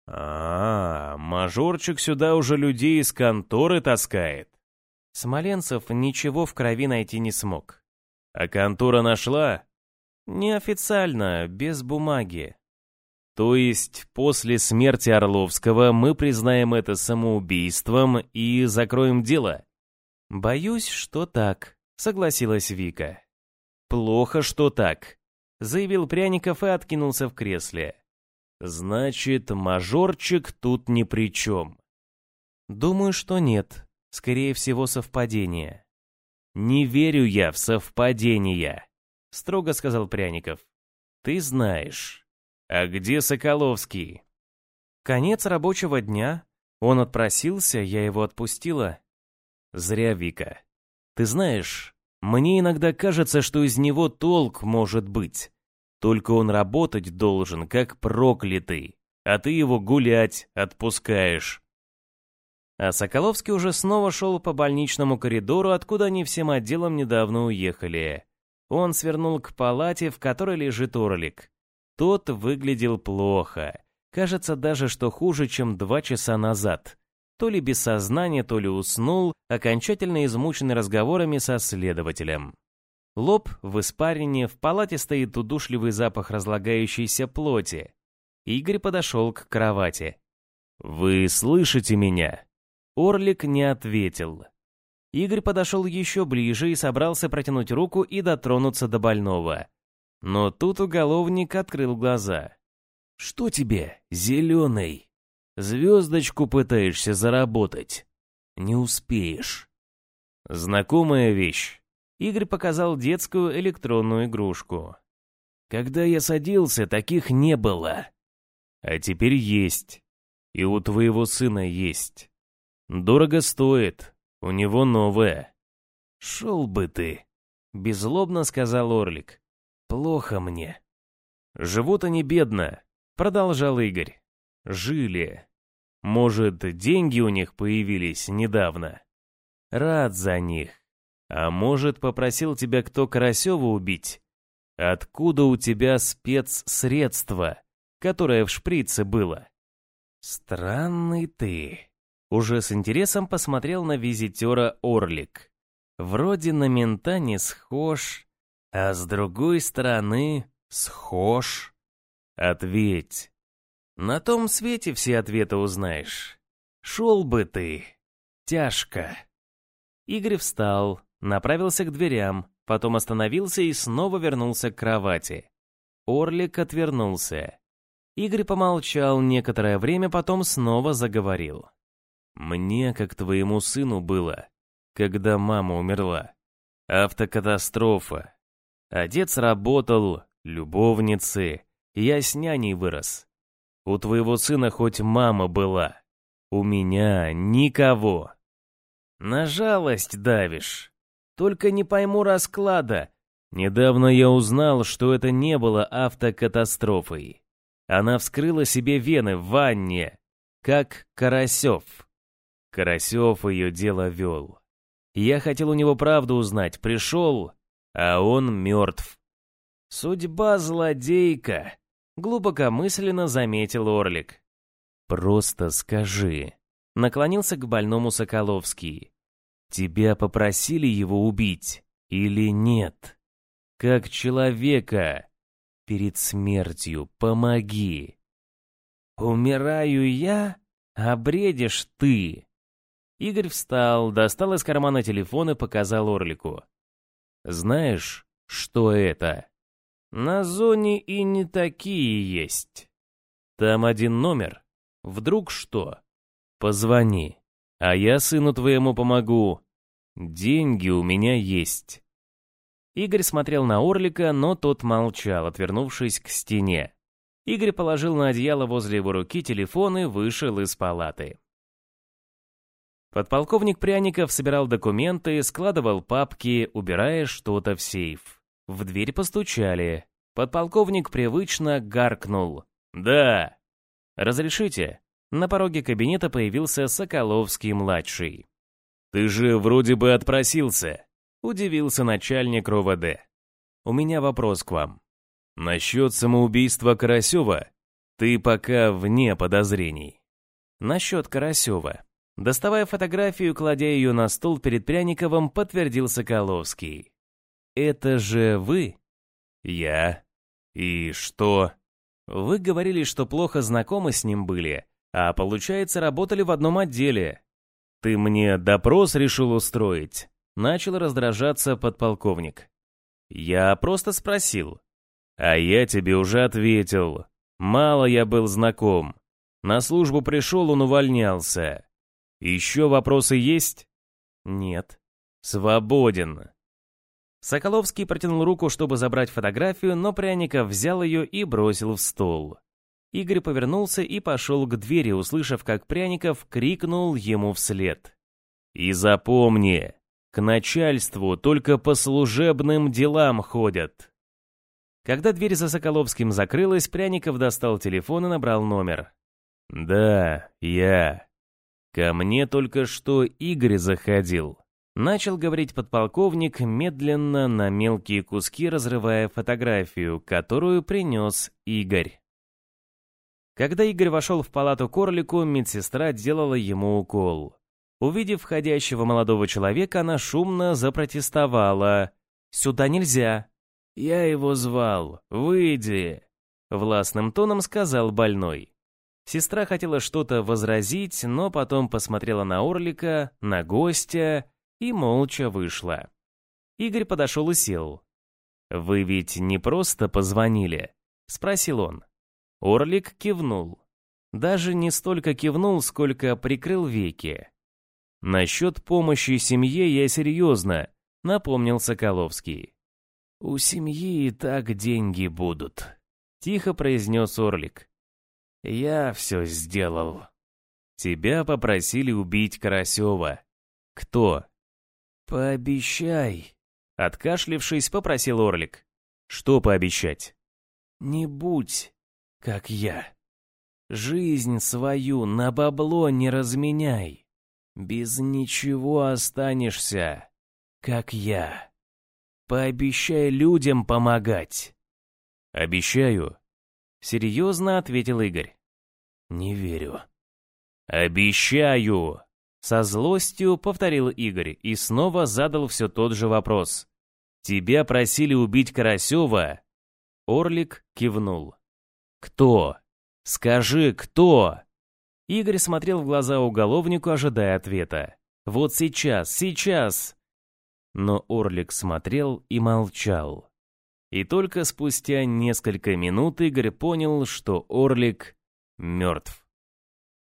«А, -а мажорчик сюда уже людей из конторы таскает». Смоленцев ничего в крови найти не смог. «А контора нашла?» «Неофициально, без бумаги». То есть после смерти Орловского мы признаем это самоубийством и закроем дело? Боюсь, что так, согласилась Вика. Плохо, что так, заявил Пряников и откинулся в кресле. Значит, мажорчик тут ни при чем. Думаю, что нет. Скорее всего, совпадение. Не верю я в совпадения, строго сказал Пряников. Ты знаешь. «А где Соколовский?» Конец рабочего дня. Он отпросился, я его отпустила. Зря, Вика. Ты знаешь, мне иногда кажется, что из него толк может быть. Только он работать должен, как проклятый, а ты его гулять отпускаешь. А Соколовский уже снова шел по больничному коридору, откуда они всем отделом недавно уехали. Он свернул к палате, в которой лежит Орлик. Тот выглядел плохо. Кажется даже, что хуже, чем два часа назад. То ли без сознания, то ли уснул, окончательно измученный разговорами со следователем. Лоб в испарине, в палате стоит удушливый запах разлагающейся плоти. Игорь подошел к кровати. «Вы слышите меня?» Орлик не ответил. Игорь подошел еще ближе и собрался протянуть руку и дотронуться до больного. Но тут уголовник открыл глаза. «Что тебе, зеленый? Звездочку пытаешься заработать? Не успеешь». Знакомая вещь. Игорь показал детскую электронную игрушку. Когда я садился, таких не было. А теперь есть. И у твоего сына есть. Дорого стоит. У него новое. Шел бы ты, беззлобно сказал Орлик. Плохо мне. Живут они бедно, продолжал Игорь. Жили. Может, деньги у них появились недавно. Рад за них. А может, попросил тебя кто Карасева убить? Откуда у тебя спецсредство, которое в шприце было? Странный ты. Уже с интересом посмотрел на визитера Орлик. Вроде на мента не схож, а с другой стороны, схож. Ответь. На том свете все ответы узнаешь. Шел бы ты. Тяжко. Игорь встал, направился к дверям, потом остановился и снова вернулся к кровати. Орлик отвернулся. Игорь помолчал некоторое время, потом снова заговорил. «Мне, как твоему сыну, было, когда мама умерла. Автокатастрофа. Отец работал, любовницы, я с няней вырос. У твоего сына хоть мама была, у меня никого. На жалость давишь. Только не пойму расклада. Недавно я узнал, что это не было автокатастрофой. Она вскрыла себе вены в ванне, как Карасев. Карасев ее дело вел. Я хотел у него правду узнать, пришел, а он мертв. Судьба злодейка, глубокомысленно заметил Орлик. Просто скажи. Наклонился к больному Соколовский. Тебя попросили его убить или нет? Как человека перед смертью помоги. Умираю я, а бредишь ты. Игорь встал, достал из кармана телефон и показал Орлику. Знаешь, что это? На зоне и не такие есть. Там один номер. Вдруг что? Позвони, а я сыну твоему помогу. Деньги у меня есть. Игорь смотрел на Орлика, но тот молчал, отвернувшись к стене. Игорь положил на одеяло возле его руки телефон и вышел из палаты. Подполковник Пряников собирал документы, складывал папки, убирая что-то в сейф. В дверь постучали. Подполковник привычно гаркнул. «Да». «Разрешите?» На пороге кабинета появился Соколовский-младший. «Ты же вроде бы отпросился», — удивился начальник РОВД. «У меня вопрос к вам. Насчет самоубийства Карасева ты пока вне подозрений». «Насчет Карасева», Доставая фотографию, кладя ее на стол перед Пряниковым, подтвердил Соколовский. «Это же вы?» «Я? И что?» «Вы говорили, что плохо знакомы с ним были, а, получается, работали в одном отделе. Ты мне допрос решил устроить?» Начал раздражаться подполковник. «Я просто спросил». «А я тебе уже ответил. Мало я был знаком. На службу пришел, он увольнялся. Еще вопросы есть? Нет. Свободен. Соколовский протянул руку, чтобы забрать фотографию, но Пряников взял ее и бросил в стол. Игорь повернулся и пошел к двери, услышав, как Пряников крикнул ему вслед. «И запомни, к начальству только по служебным делам ходят». Когда дверь за Соколовским закрылась, Пряников достал телефон и набрал номер. «Да, я. «Ко мне только что Игорь заходил», — начал говорить подполковник, медленно на мелкие куски разрывая фотографию, которую принес Игорь. Когда Игорь вошел в палату к Орлику, медсестра делала ему укол. Увидев входящего молодого человека, она шумно запротестовала. «Сюда нельзя!» «Я его звал. Выйди!» Властным тоном сказал больной. Сестра хотела что-то возразить, но потом посмотрела на Орлика, на гостя и молча вышла. Игорь подошел и сел. «Вы ведь не просто позвонили?» — спросил он. Орлик кивнул. Даже не столько кивнул, сколько прикрыл веки. «Насчет помощи семье я серьезно», — напомнил Соколовский. «У семьи и так деньги будут», — тихо произнес Орлик. Я все сделал. Тебя попросили убить Карасева. Кто? Пообещай. Откашлившись, попросил Орлик. Что пообещать? Не будь, как я. Жизнь свою на бабло не разменяй. Без ничего останешься, как я. Пообещай людям помогать. Обещаю, Серьезно ответил Игорь. Не верю. Обещаю. Со злостью повторил Игорь и снова задал все тот же вопрос. Тебя просили убить Карасева? Орлик кивнул. Кто? Скажи, кто? Игорь смотрел в глаза уголовнику, ожидая ответа. Вот сейчас, сейчас. Но Орлик смотрел и молчал. И только спустя несколько минут Игорь понял, что Орлик мертв.